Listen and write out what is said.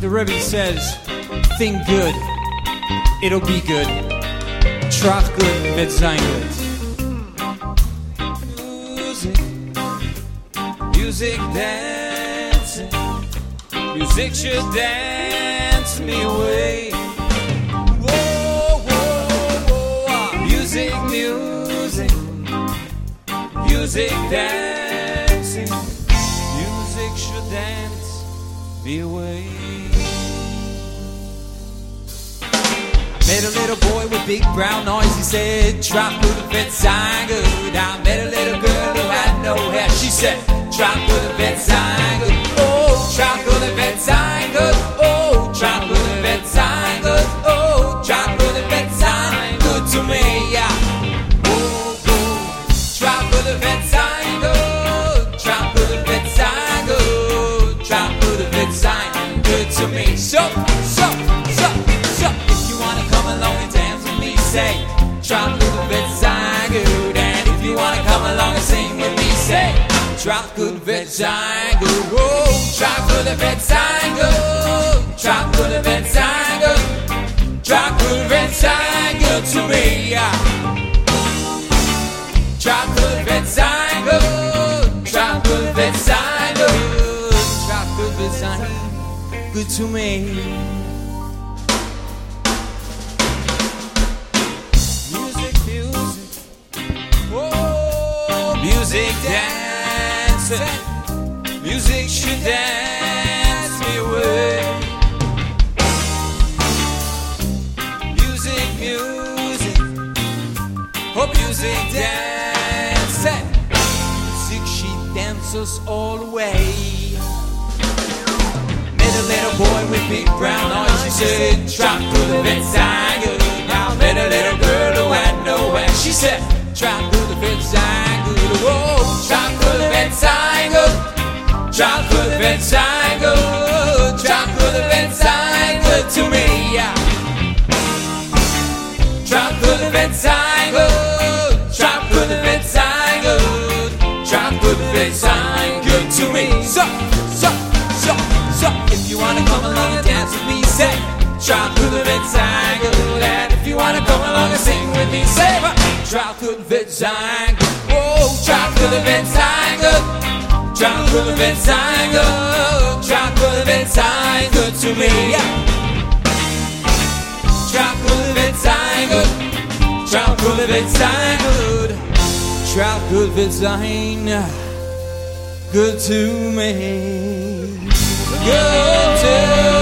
Caribbean says, think good, it'll be good. Trach good, wird sein good. Music, music dancing, music should dance me away. Whoa, whoa, whoa, music, music, music dancing, music should dance away. Met a little boy with big brown eyes. He said, "Try put the vet sign good." I met a little girl who had no hair. She said, "Try put the vet sign good." Try good good. Whoa, try good. Try good. Try good vet sign good to me. Yeah. Chocolate vet sign good. Vet sign good. Sign good to me. Music, music. Oh, Music dancing. Music should dance me away. Music, music. Oh, music dancing. Music, she dances all the way. Met a little boy with big brown eyes. She said, Drop to the bedside. good." Now met a little girl who had no hair. She said, Drop to the bedside. Drop to the bedside. good." Drop to the bedside. Good to me. Yeah. Drop to the bedside, good. Drop to the bedside, good. Drop to the bedside, good to me. So, so, so, so. If you wanna come along and dance with me, say, drop to the bedside, good. And if you wanna come along and sing with me, say, what? Drop to the bedside, good. Oh, drop to the bedside, good. Drop to the bedside, good. To the bedside, good to me. Yeah. Chocolate bedside good. Chocolate bedside good. Chocolate bedside good to me. Good.